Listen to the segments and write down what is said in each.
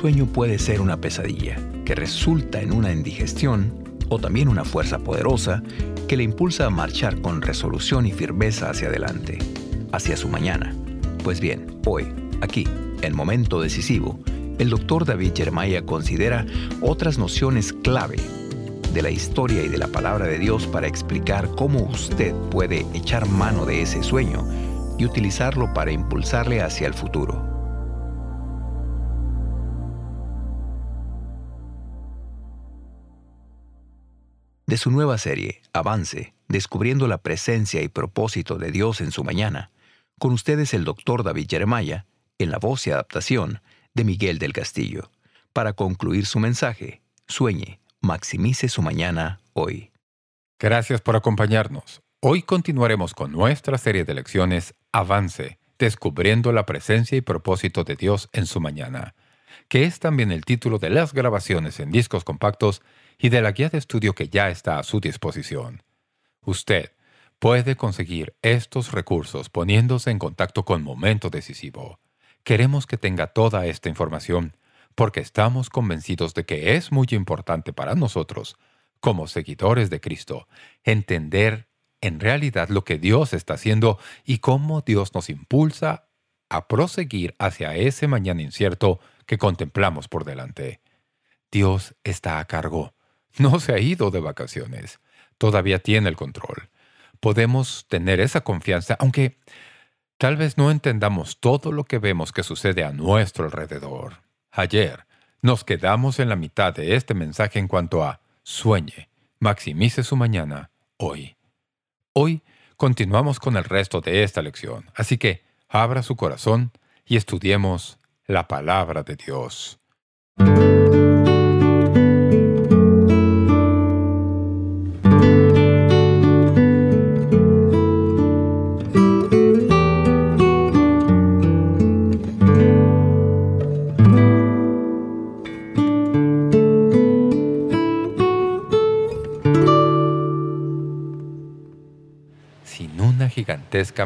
sueño puede ser una pesadilla que resulta en una indigestión o también una fuerza poderosa que le impulsa a marchar con resolución y firmeza hacia adelante, hacia su mañana. Pues bien, hoy, aquí, en momento decisivo, el doctor David Jeremiah considera otras nociones clave de la historia y de la palabra de Dios para explicar cómo usted puede echar mano de ese sueño y utilizarlo para impulsarle hacia el futuro. De su nueva serie, Avance, descubriendo la presencia y propósito de Dios en su mañana, con ustedes el doctor David Jeremiah, en la voz y adaptación de Miguel del Castillo, para concluir su mensaje, sueñe, maximice su mañana hoy. Gracias por acompañarnos. Hoy continuaremos con nuestra serie de lecciones Avance, descubriendo la presencia y propósito de Dios en su mañana, que es también el título de las grabaciones en discos compactos y de la guía de estudio que ya está a su disposición. Usted puede conseguir estos recursos poniéndose en contacto con Momento Decisivo. Queremos que tenga toda esta información porque estamos convencidos de que es muy importante para nosotros, como seguidores de Cristo, entender en realidad lo que Dios está haciendo y cómo Dios nos impulsa a proseguir hacia ese mañana incierto que contemplamos por delante. Dios está a cargo. No se ha ido de vacaciones. Todavía tiene el control. Podemos tener esa confianza, aunque tal vez no entendamos todo lo que vemos que sucede a nuestro alrededor. Ayer nos quedamos en la mitad de este mensaje en cuanto a sueñe, maximice su mañana, hoy. Hoy continuamos con el resto de esta lección, así que abra su corazón y estudiemos la palabra de Dios.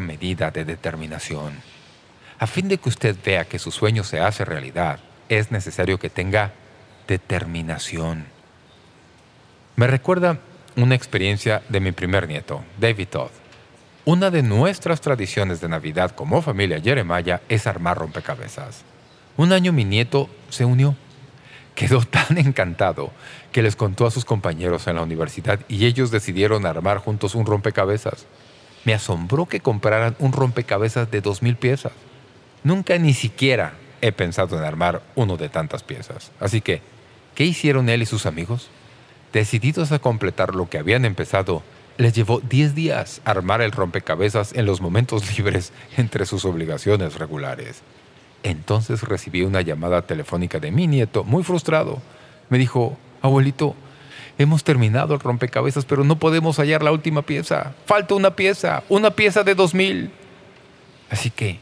Medida de determinación. A fin de que usted vea que su sueño se hace realidad, es necesario que tenga determinación. Me recuerda una experiencia de mi primer nieto, David Todd. Una de nuestras tradiciones de Navidad como familia Jeremiah es armar rompecabezas. Un año mi nieto se unió. Quedó tan encantado que les contó a sus compañeros en la universidad y ellos decidieron armar juntos un rompecabezas. Me asombró que compraran un rompecabezas de dos mil piezas. Nunca ni siquiera he pensado en armar uno de tantas piezas. Así que, ¿qué hicieron él y sus amigos? Decididos a completar lo que habían empezado, les llevó diez días armar el rompecabezas en los momentos libres entre sus obligaciones regulares. Entonces recibí una llamada telefónica de mi nieto, muy frustrado. Me dijo, abuelito, Hemos terminado el rompecabezas, pero no podemos hallar la última pieza. Falta una pieza, una pieza de dos mil. Así que,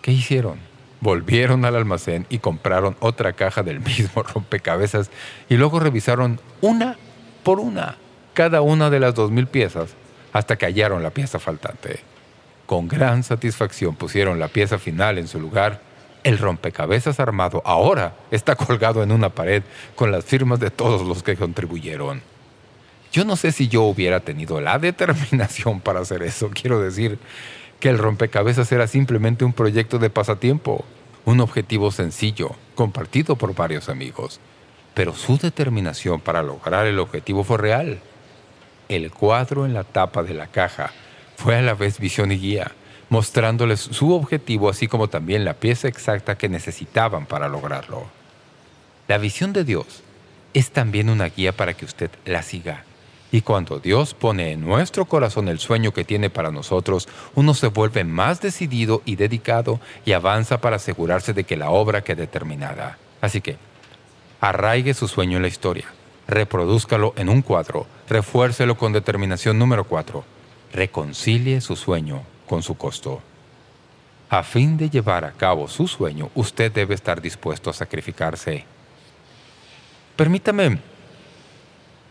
¿qué hicieron? Volvieron al almacén y compraron otra caja del mismo rompecabezas y luego revisaron una por una cada una de las dos mil piezas hasta que hallaron la pieza faltante. Con gran satisfacción pusieron la pieza final en su lugar el rompecabezas armado ahora está colgado en una pared con las firmas de todos los que contribuyeron. Yo no sé si yo hubiera tenido la determinación para hacer eso. Quiero decir que el rompecabezas era simplemente un proyecto de pasatiempo, un objetivo sencillo, compartido por varios amigos. Pero su determinación para lograr el objetivo fue real. El cuadro en la tapa de la caja fue a la vez visión y guía, mostrándoles su objetivo así como también la pieza exacta que necesitaban para lograrlo. La visión de Dios es también una guía para que usted la siga. Y cuando Dios pone en nuestro corazón el sueño que tiene para nosotros, uno se vuelve más decidido y dedicado y avanza para asegurarse de que la obra quede terminada. Así que, arraigue su sueño en la historia, reprodúzcalo en un cuadro, refuércelo con determinación número cuatro, reconcilie su sueño con su costo. A fin de llevar a cabo su sueño, usted debe estar dispuesto a sacrificarse. Permítame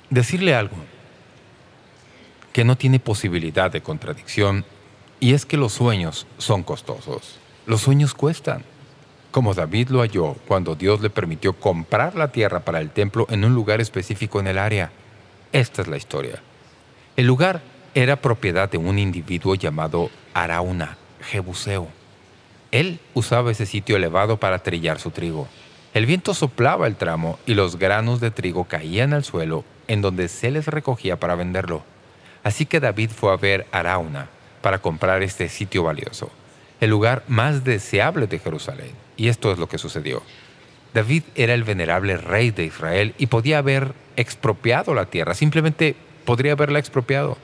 decirle algo que no tiene posibilidad de contradicción, y es que los sueños son costosos. Los sueños cuestan. como David lo halló cuando Dios le permitió comprar la tierra para el templo en un lugar específico en el área. Esta es la historia. El lugar era propiedad de un individuo llamado Arauna, Jebuseo. Él usaba ese sitio elevado para trillar su trigo. El viento soplaba el tramo y los granos de trigo caían al suelo en donde se les recogía para venderlo. Así que David fue a ver Arauna para comprar este sitio valioso, el lugar más deseable de Jerusalén. Y esto es lo que sucedió. David era el venerable rey de Israel y podía haber expropiado la tierra, simplemente podría haberla expropiado.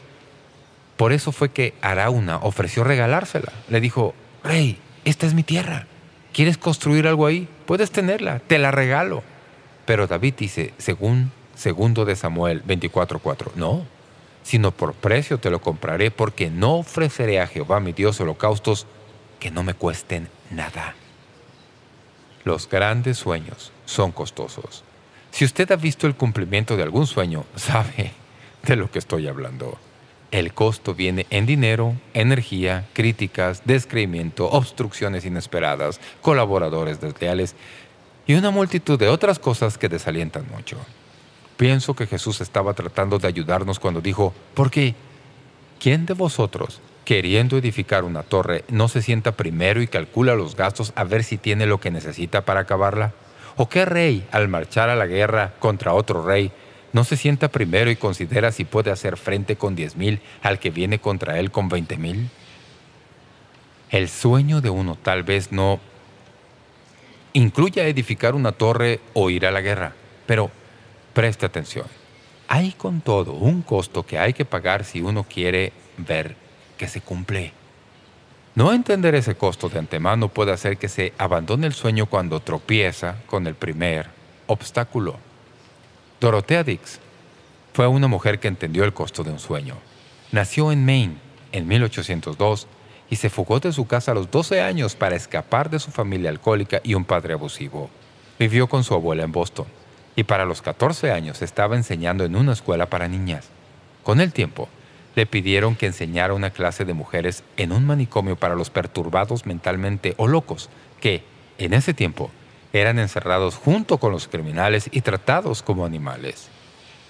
Por eso fue que Arauna ofreció regalársela. Le dijo, «Rey, esta es mi tierra. ¿Quieres construir algo ahí? Puedes tenerla, te la regalo». Pero David dice, según segundo de Samuel 24.4, «No, sino por precio te lo compraré, porque no ofreceré a Jehová mi Dios holocaustos que no me cuesten nada». Los grandes sueños son costosos. Si usted ha visto el cumplimiento de algún sueño, sabe de lo que estoy hablando. El costo viene en dinero, energía, críticas, descreimiento, obstrucciones inesperadas, colaboradores desleales y una multitud de otras cosas que desalientan mucho. Pienso que Jesús estaba tratando de ayudarnos cuando dijo, porque ¿quién de vosotros, queriendo edificar una torre, no se sienta primero y calcula los gastos a ver si tiene lo que necesita para acabarla? ¿O qué rey, al marchar a la guerra contra otro rey, no se sienta primero y considera si puede hacer frente con diez mil al que viene contra él con veinte mil. El sueño de uno tal vez no incluya edificar una torre o ir a la guerra, pero preste atención. Hay con todo un costo que hay que pagar si uno quiere ver que se cumple. No entender ese costo de antemano puede hacer que se abandone el sueño cuando tropieza con el primer obstáculo. Dorothea Dix fue una mujer que entendió el costo de un sueño. Nació en Maine en 1802 y se fugó de su casa a los 12 años para escapar de su familia alcohólica y un padre abusivo. Vivió con su abuela en Boston y para los 14 años estaba enseñando en una escuela para niñas. Con el tiempo, le pidieron que enseñara una clase de mujeres en un manicomio para los perturbados mentalmente o locos, que, en ese tiempo, eran encerrados junto con los criminales y tratados como animales.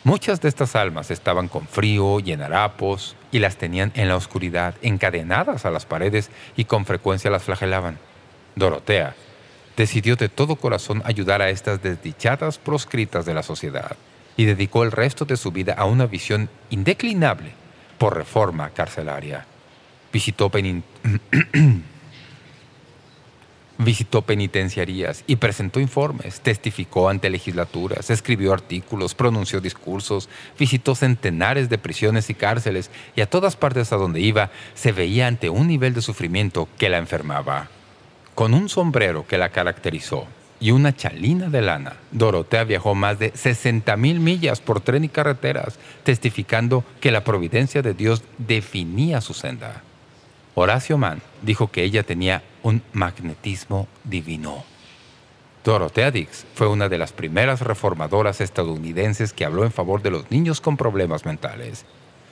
Muchas de estas almas estaban con frío y en harapos y las tenían en la oscuridad, encadenadas a las paredes y con frecuencia las flagelaban. Dorotea decidió de todo corazón ayudar a estas desdichadas proscritas de la sociedad y dedicó el resto de su vida a una visión indeclinable por reforma carcelaria. Visitó Penin Visitó penitenciarías y presentó informes, testificó ante legislaturas, escribió artículos, pronunció discursos, visitó centenares de prisiones y cárceles y a todas partes a donde iba se veía ante un nivel de sufrimiento que la enfermaba. Con un sombrero que la caracterizó y una chalina de lana, Dorotea viajó más de 60 mil millas por tren y carreteras, testificando que la providencia de Dios definía su senda. Horacio Mann dijo que ella tenía un magnetismo divino. Dorothea Dix fue una de las primeras reformadoras estadounidenses que habló en favor de los niños con problemas mentales.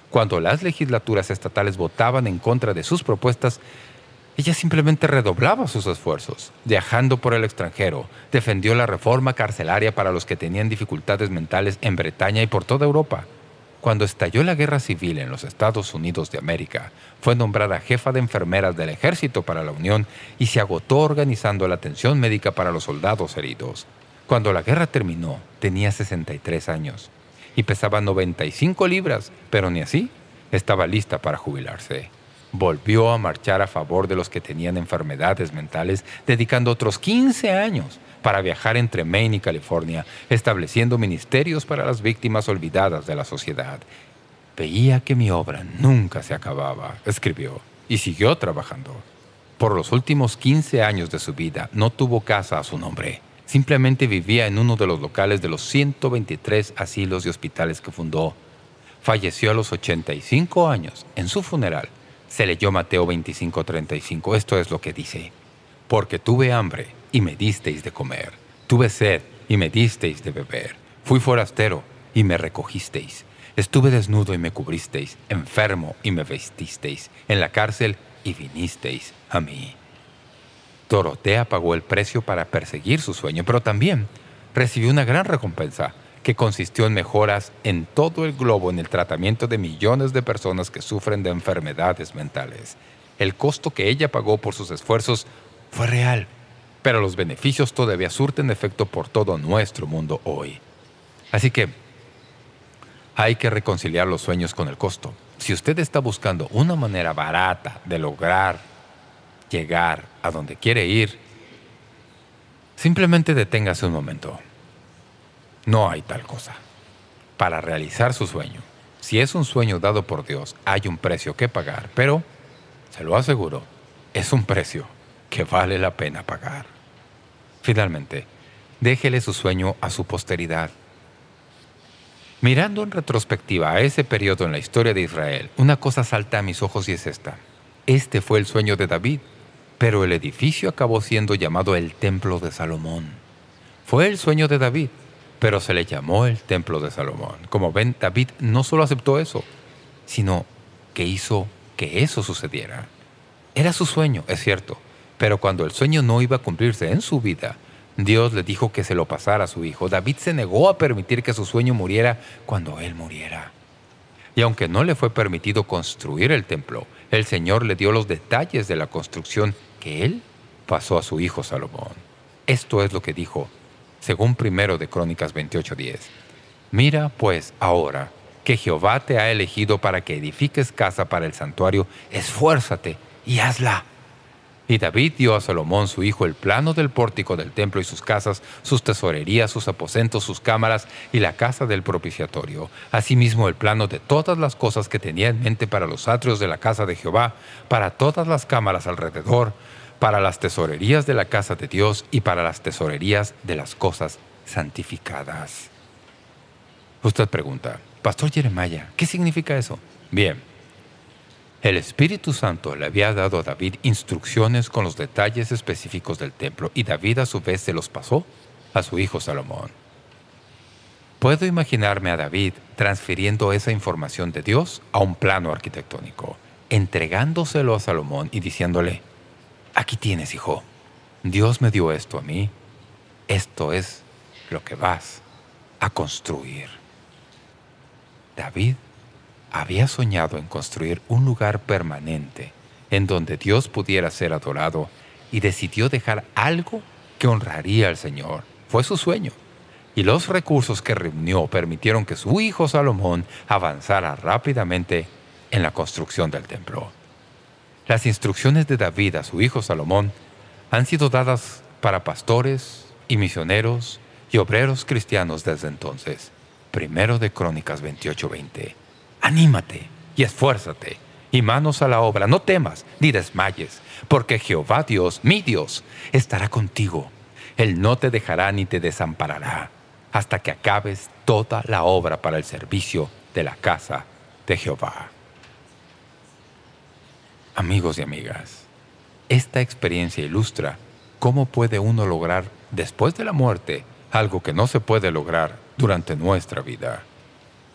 Cuando las legislaturas estatales votaban en contra de sus propuestas, ella simplemente redoblaba sus esfuerzos. Viajando por el extranjero, defendió la reforma carcelaria para los que tenían dificultades mentales en Bretaña y por toda Europa. Cuando estalló la guerra civil en los Estados Unidos de América, fue nombrada jefa de enfermeras del ejército para la Unión y se agotó organizando la atención médica para los soldados heridos. Cuando la guerra terminó, tenía 63 años y pesaba 95 libras, pero ni así estaba lista para jubilarse. Volvió a marchar a favor de los que tenían enfermedades mentales, dedicando otros 15 años para viajar entre Maine y California, estableciendo ministerios para las víctimas olvidadas de la sociedad. Veía que mi obra nunca se acababa, escribió, y siguió trabajando. Por los últimos 15 años de su vida no tuvo casa a su nombre. Simplemente vivía en uno de los locales de los 123 asilos y hospitales que fundó. Falleció a los 85 años. En su funeral se leyó Mateo 25:35. Esto es lo que dice. Porque tuve hambre y me disteis de comer. Tuve sed y me disteis de beber. Fui forastero y me recogisteis. Estuve desnudo y me cubristeis, enfermo y me vestisteis, en la cárcel y vinisteis a mí. Dorotea pagó el precio para perseguir su sueño, pero también recibió una gran recompensa que consistió en mejoras en todo el globo en el tratamiento de millones de personas que sufren de enfermedades mentales. El costo que ella pagó por sus esfuerzos fue real, pero los beneficios todavía surten efecto por todo nuestro mundo hoy. Así que hay que reconciliar los sueños con el costo. Si usted está buscando una manera barata de lograr llegar a donde quiere ir, simplemente deténgase un momento. No hay tal cosa. Para realizar su sueño, si es un sueño dado por Dios, hay un precio que pagar, pero, se lo aseguro, es un precio que vale la pena pagar. Finalmente, déjele su sueño a su posteridad. Mirando en retrospectiva a ese periodo en la historia de Israel, una cosa salta a mis ojos y es esta. Este fue el sueño de David, pero el edificio acabó siendo llamado el Templo de Salomón. Fue el sueño de David, pero se le llamó el Templo de Salomón. Como ven, David no solo aceptó eso, sino que hizo que eso sucediera. Era su sueño, es cierto, pero cuando el sueño no iba a cumplirse en su vida, Dios le dijo que se lo pasara a su hijo. David se negó a permitir que su sueño muriera cuando él muriera. Y aunque no le fue permitido construir el templo, el Señor le dio los detalles de la construcción que él pasó a su hijo Salomón. Esto es lo que dijo, según primero de Crónicas 28.10. Mira, pues, ahora que Jehová te ha elegido para que edifiques casa para el santuario, esfuérzate y hazla. Y David dio a Salomón su hijo el plano del pórtico del templo y sus casas, sus tesorerías, sus aposentos, sus cámaras y la casa del propiciatorio. Asimismo el plano de todas las cosas que tenía en mente para los atrios de la casa de Jehová, para todas las cámaras alrededor, para las tesorerías de la casa de Dios y para las tesorerías de las cosas santificadas. Usted pregunta, Pastor Jeremiah, ¿qué significa eso? Bien, el Espíritu Santo le había dado a David instrucciones con los detalles específicos del templo y David a su vez se los pasó a su hijo Salomón. Puedo imaginarme a David transfiriendo esa información de Dios a un plano arquitectónico, entregándoselo a Salomón y diciéndole, «Aquí tienes, hijo. Dios me dio esto a mí. Esto es lo que vas a construir». David había soñado en construir un lugar permanente en donde Dios pudiera ser adorado y decidió dejar algo que honraría al Señor. Fue su sueño. Y los recursos que reunió permitieron que su hijo Salomón avanzara rápidamente en la construcción del templo. Las instrucciones de David a su hijo Salomón han sido dadas para pastores y misioneros y obreros cristianos desde entonces. Primero de Crónicas 28.20 Anímate y esfuérzate, y manos a la obra. No temas ni desmayes, porque Jehová Dios, mi Dios, estará contigo. Él no te dejará ni te desamparará, hasta que acabes toda la obra para el servicio de la casa de Jehová. Amigos y amigas, esta experiencia ilustra cómo puede uno lograr después de la muerte algo que no se puede lograr durante nuestra vida.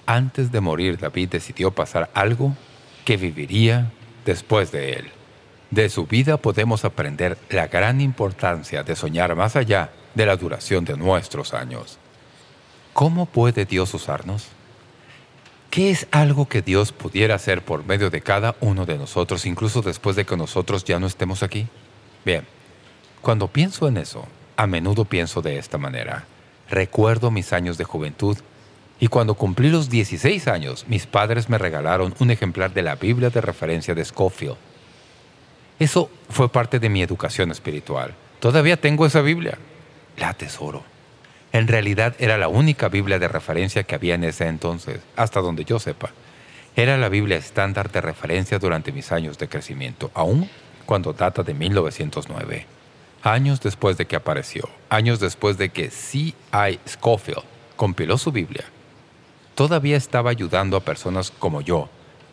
Antes de morir, David decidió pasar algo que viviría después de él. De su vida podemos aprender la gran importancia de soñar más allá de la duración de nuestros años. ¿Cómo puede Dios usarnos? ¿Qué es algo que Dios pudiera hacer por medio de cada uno de nosotros, incluso después de que nosotros ya no estemos aquí? Bien, cuando pienso en eso, a menudo pienso de esta manera. Recuerdo mis años de juventud y cuando cumplí los 16 años, mis padres me regalaron un ejemplar de la Biblia de referencia de Scofield. Eso fue parte de mi educación espiritual. Todavía tengo esa Biblia. La atesoro. En realidad era la única Biblia de referencia que había en ese entonces, hasta donde yo sepa. Era la Biblia estándar de referencia durante mis años de crecimiento, aún cuando data de 1909. Años después de que apareció, años después de que C.I. Scofield compiló su Biblia, todavía estaba ayudando a personas como yo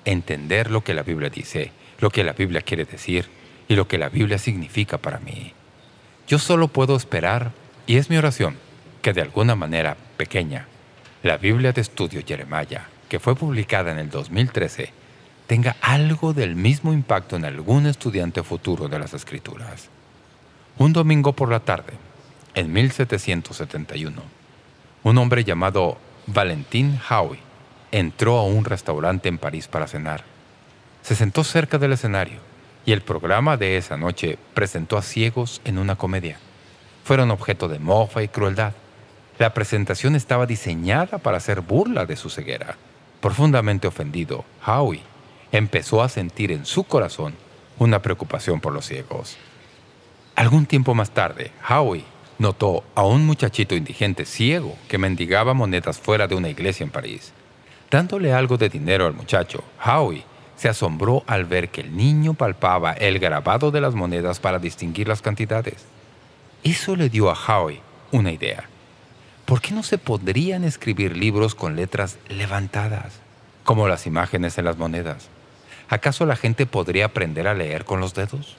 a entender lo que la Biblia dice, lo que la Biblia quiere decir y lo que la Biblia significa para mí. Yo solo puedo esperar, y es mi oración, que de alguna manera pequeña, la Biblia de Estudio Jeremiah, que fue publicada en el 2013, tenga algo del mismo impacto en algún estudiante futuro de las Escrituras. Un domingo por la tarde, en 1771, un hombre llamado Valentin Howie entró a un restaurante en París para cenar. Se sentó cerca del escenario y el programa de esa noche presentó a ciegos en una comedia. Fueron objeto de mofa y crueldad. La presentación estaba diseñada para hacer burla de su ceguera. Profundamente ofendido, Howie empezó a sentir en su corazón una preocupación por los ciegos. Algún tiempo más tarde, Howie notó a un muchachito indigente ciego que mendigaba monedas fuera de una iglesia en París. Dándole algo de dinero al muchacho, Howie se asombró al ver que el niño palpaba el grabado de las monedas para distinguir las cantidades. Eso le dio a Howie una idea. ¿Por qué no se podrían escribir libros con letras levantadas, como las imágenes en las monedas? ¿Acaso la gente podría aprender a leer con los dedos?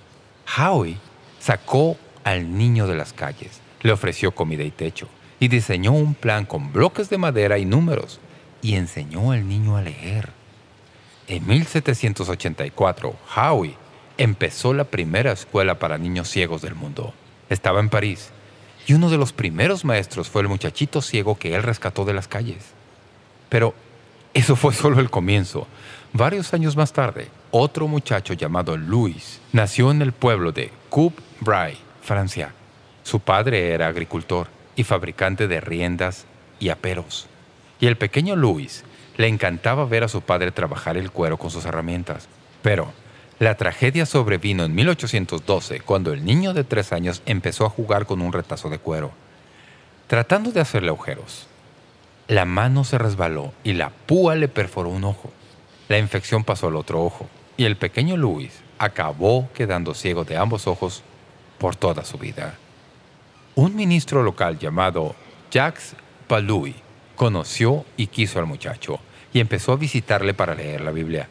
Howie sacó al niño de las calles, le ofreció comida y techo, y diseñó un plan con bloques de madera y números, y enseñó al niño a leer. En 1784, Howie empezó la primera escuela para niños ciegos del mundo. Estaba en París, y uno de los primeros maestros fue el muchachito ciego que él rescató de las calles. Pero eso fue solo el comienzo. Varios años más tarde, otro muchacho llamado Louis nació en el pueblo de Coupe-Bray, Francia. Su padre era agricultor y fabricante de riendas y aperos. Y el pequeño Louis le encantaba ver a su padre trabajar el cuero con sus herramientas. Pero la tragedia sobrevino en 1812 cuando el niño de tres años empezó a jugar con un retazo de cuero. Tratando de hacerle agujeros, la mano se resbaló y la púa le perforó un ojo. La infección pasó al otro ojo y el pequeño Luis acabó quedando ciego de ambos ojos por toda su vida. Un ministro local llamado Jacques Palouy conoció y quiso al muchacho y empezó a visitarle para leer la Biblia.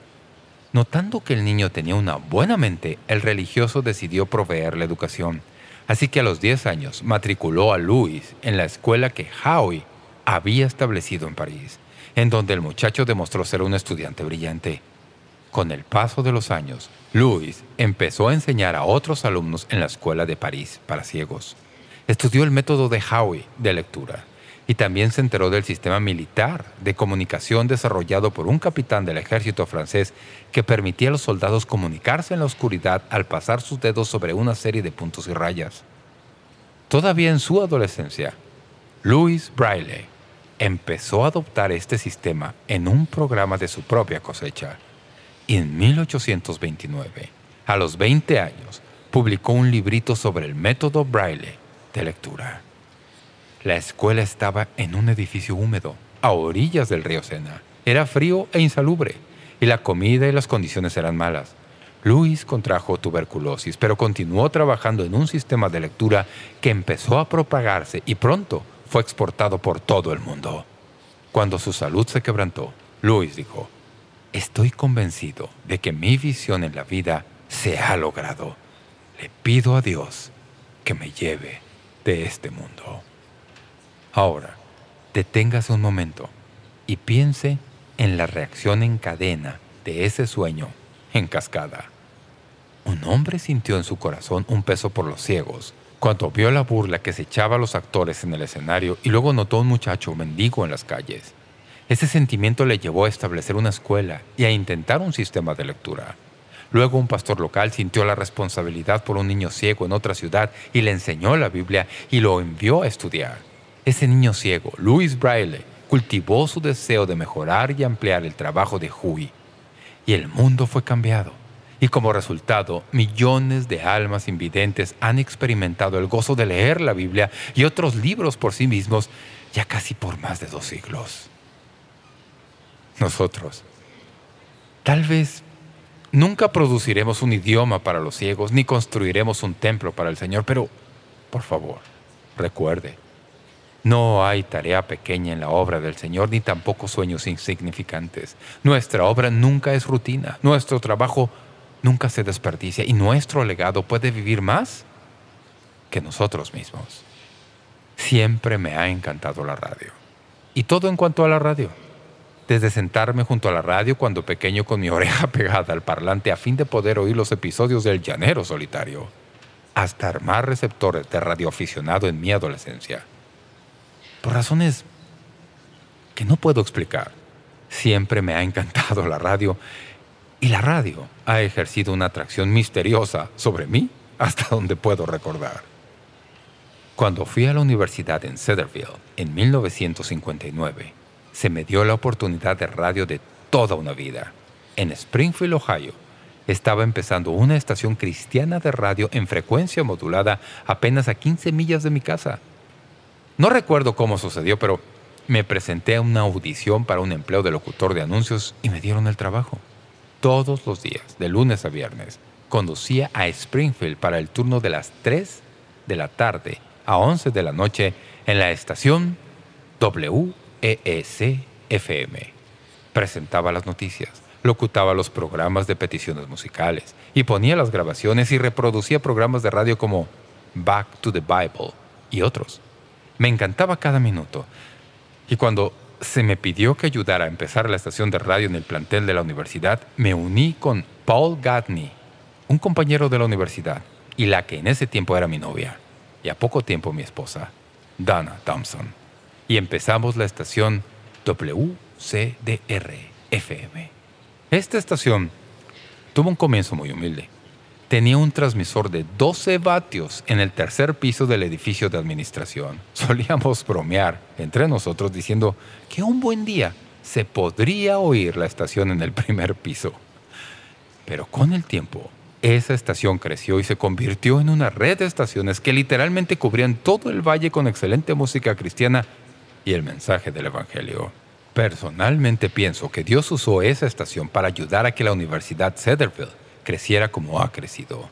Notando que el niño tenía una buena mente, el religioso decidió proveerle educación. Así que a los 10 años matriculó a Luis en la escuela que Howie había establecido en París, en donde el muchacho demostró ser un estudiante brillante. Con el paso de los años, Luis empezó a enseñar a otros alumnos en la escuela de París para ciegos. Estudió el método de Howie de lectura y también se enteró del sistema militar de comunicación desarrollado por un capitán del ejército francés que permitía a los soldados comunicarse en la oscuridad al pasar sus dedos sobre una serie de puntos y rayas. Todavía en su adolescencia, Louis Braille empezó a adoptar este sistema en un programa de su propia cosecha. Y en 1829, a los 20 años, publicó un librito sobre el método Braille de lectura. La escuela estaba en un edificio húmedo, a orillas del río Sena. Era frío e insalubre, y la comida y las condiciones eran malas. Luis contrajo tuberculosis, pero continuó trabajando en un sistema de lectura que empezó a propagarse y pronto fue exportado por todo el mundo. Cuando su salud se quebrantó, Luis dijo, «Estoy convencido de que mi visión en la vida se ha logrado. Le pido a Dios que me lleve de este mundo». Ahora, deténgase un momento y piense en la reacción en cadena de ese sueño en cascada. Un hombre sintió en su corazón un peso por los ciegos cuando vio la burla que se echaba a los actores en el escenario y luego notó a un muchacho mendigo en las calles. Ese sentimiento le llevó a establecer una escuela y a intentar un sistema de lectura. Luego un pastor local sintió la responsabilidad por un niño ciego en otra ciudad y le enseñó la Biblia y lo envió a estudiar. Ese niño ciego, Louis Braille, cultivó su deseo de mejorar y ampliar el trabajo de Hui. Y el mundo fue cambiado. Y como resultado, millones de almas invidentes han experimentado el gozo de leer la Biblia y otros libros por sí mismos ya casi por más de dos siglos. Nosotros, tal vez nunca produciremos un idioma para los ciegos ni construiremos un templo para el Señor, pero, por favor, recuerde, no hay tarea pequeña en la obra del Señor, ni tampoco sueños insignificantes. Nuestra obra nunca es rutina, nuestro trabajo nunca se desperdicia y nuestro legado puede vivir más que nosotros mismos. Siempre me ha encantado la radio. Y todo en cuanto a la radio. Desde sentarme junto a la radio cuando pequeño con mi oreja pegada al parlante a fin de poder oír los episodios del Llanero Solitario hasta armar receptores de radioaficionado en mi adolescencia. Por razones que no puedo explicar, siempre me ha encantado la radio y la radio ha ejercido una atracción misteriosa sobre mí hasta donde puedo recordar. Cuando fui a la universidad en Cedarville en 1959, se me dio la oportunidad de radio de toda una vida. En Springfield, Ohio, estaba empezando una estación cristiana de radio en frecuencia modulada apenas a 15 millas de mi casa. No recuerdo cómo sucedió, pero me presenté a una audición para un empleo de locutor de anuncios y me dieron el trabajo. Todos los días, de lunes a viernes, conducía a Springfield para el turno de las 3 de la tarde a 11 de la noche en la estación WEEC-FM. Presentaba las noticias, locutaba los programas de peticiones musicales y ponía las grabaciones y reproducía programas de radio como Back to the Bible y otros. Me encantaba cada minuto. Y cuando se me pidió que ayudara a empezar la estación de radio en el plantel de la universidad, me uní con Paul Gadney, un compañero de la universidad, y la que en ese tiempo era mi novia, y a poco tiempo mi esposa, Dana Thompson. Y empezamos la estación WCDR-FM. Esta estación tuvo un comienzo muy humilde. Tenía un transmisor de 12 vatios en el tercer piso del edificio de administración. Solíamos bromear entre nosotros diciendo que un buen día se podría oír la estación en el primer piso. Pero con el tiempo, esa estación creció y se convirtió en una red de estaciones que literalmente cubrían todo el valle con excelente música cristiana y el mensaje del Evangelio. Personalmente pienso que Dios usó esa estación para ayudar a que la Universidad Cedarville creciera como ha crecido.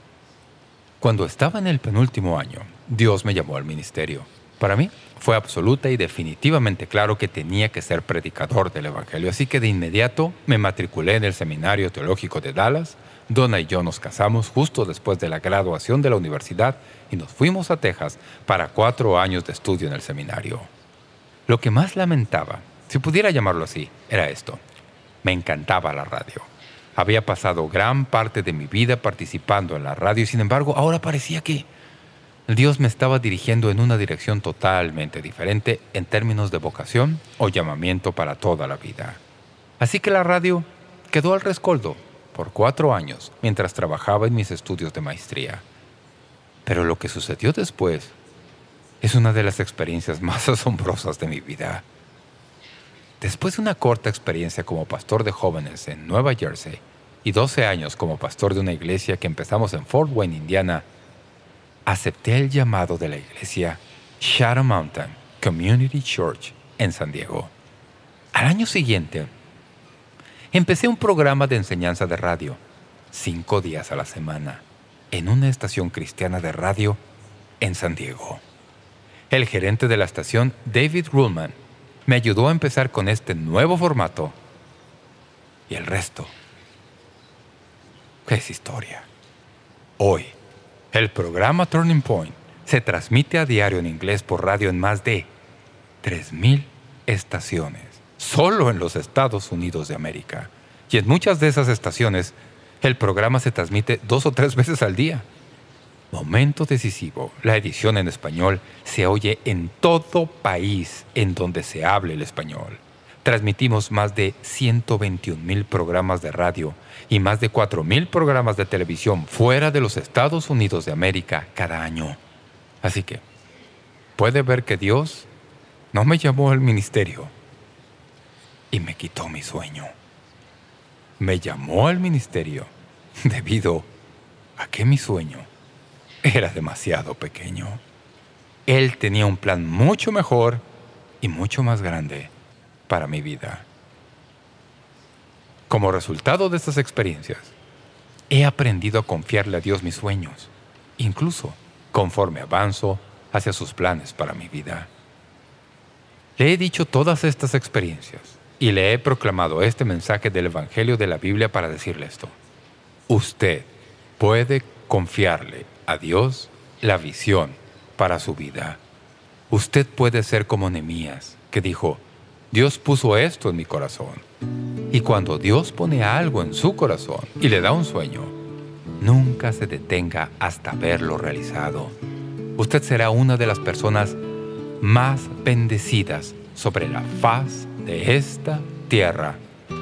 Cuando estaba en el penúltimo año, Dios me llamó al ministerio. Para mí fue absoluta y definitivamente claro que tenía que ser predicador del Evangelio, así que de inmediato me matriculé en el Seminario Teológico de Dallas. Donna y yo nos casamos justo después de la graduación de la universidad y nos fuimos a Texas para cuatro años de estudio en el seminario. Lo que más lamentaba si pudiera llamarlo así, era esto. Me encantaba la radio. Había pasado gran parte de mi vida participando en la radio y sin embargo ahora parecía que Dios me estaba dirigiendo en una dirección totalmente diferente en términos de vocación o llamamiento para toda la vida. Así que la radio quedó al rescoldo por cuatro años mientras trabajaba en mis estudios de maestría. Pero lo que sucedió después es una de las experiencias más asombrosas de mi vida. Después de una corta experiencia como pastor de jóvenes en Nueva Jersey y 12 años como pastor de una iglesia que empezamos en Fort Wayne, Indiana, acepté el llamado de la iglesia Shadow Mountain Community Church en San Diego. Al año siguiente, empecé un programa de enseñanza de radio, cinco días a la semana, en una estación cristiana de radio en San Diego. El gerente de la estación, David Ruhlman, me ayudó a empezar con este nuevo formato. Y el resto es historia. Hoy, el programa Turning Point se transmite a diario en inglés por radio en más de 3.000 estaciones, solo en los Estados Unidos de América. Y en muchas de esas estaciones, el programa se transmite dos o tres veces al día. Momento decisivo. La edición en español se oye en todo país en donde se hable el español. Transmitimos más de 121 mil programas de radio y más de 4 mil programas de televisión fuera de los Estados Unidos de América cada año. Así que, puede ver que Dios no me llamó al ministerio y me quitó mi sueño. Me llamó al ministerio debido a que mi sueño era demasiado pequeño. Él tenía un plan mucho mejor y mucho más grande para mi vida. Como resultado de estas experiencias, he aprendido a confiarle a Dios mis sueños, incluso conforme avanzo hacia sus planes para mi vida. Le he dicho todas estas experiencias y le he proclamado este mensaje del Evangelio de la Biblia para decirle esto. Usted puede confiarle a Dios la visión para su vida. Usted puede ser como Nemías, que dijo, Dios puso esto en mi corazón. Y cuando Dios pone algo en su corazón y le da un sueño, Nunca se detenga hasta verlo realizado. Usted será una de las personas más bendecidas sobre la faz de esta tierra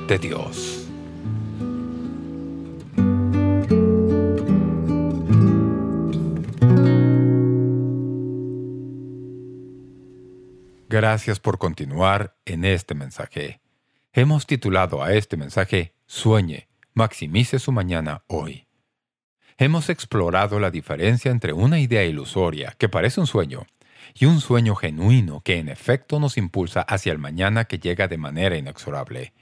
de Dios. Gracias por continuar en este mensaje. Hemos titulado a este mensaje Sueñe, maximice su mañana hoy. Hemos explorado la diferencia entre una idea ilusoria, que parece un sueño, y un sueño genuino que en efecto nos impulsa hacia el mañana que llega de manera inexorable,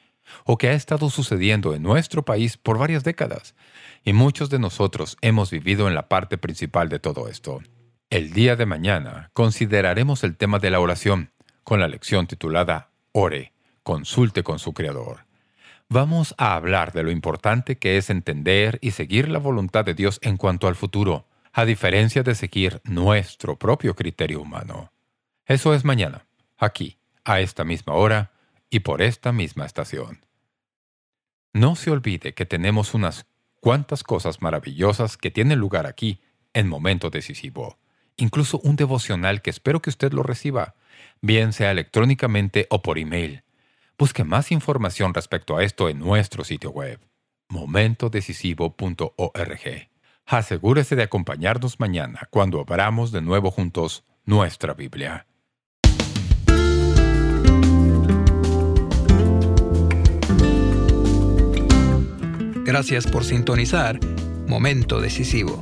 o que ha estado sucediendo en nuestro país por varias décadas, y muchos de nosotros hemos vivido en la parte principal de todo esto. El día de mañana consideraremos el tema de la oración, con la lección titulada Ore, consulte con su Creador. Vamos a hablar de lo importante que es entender y seguir la voluntad de Dios en cuanto al futuro, a diferencia de seguir nuestro propio criterio humano. Eso es mañana, aquí, a esta misma hora y por esta misma estación. No se olvide que tenemos unas cuantas cosas maravillosas que tienen lugar aquí en momento decisivo. Incluso un devocional que espero que usted lo reciba, bien sea electrónicamente o por email. Busque más información respecto a esto en nuestro sitio web, momentodecisivo.org. Asegúrese de acompañarnos mañana cuando abramos de nuevo juntos nuestra Biblia. Gracias por sintonizar Momento Decisivo.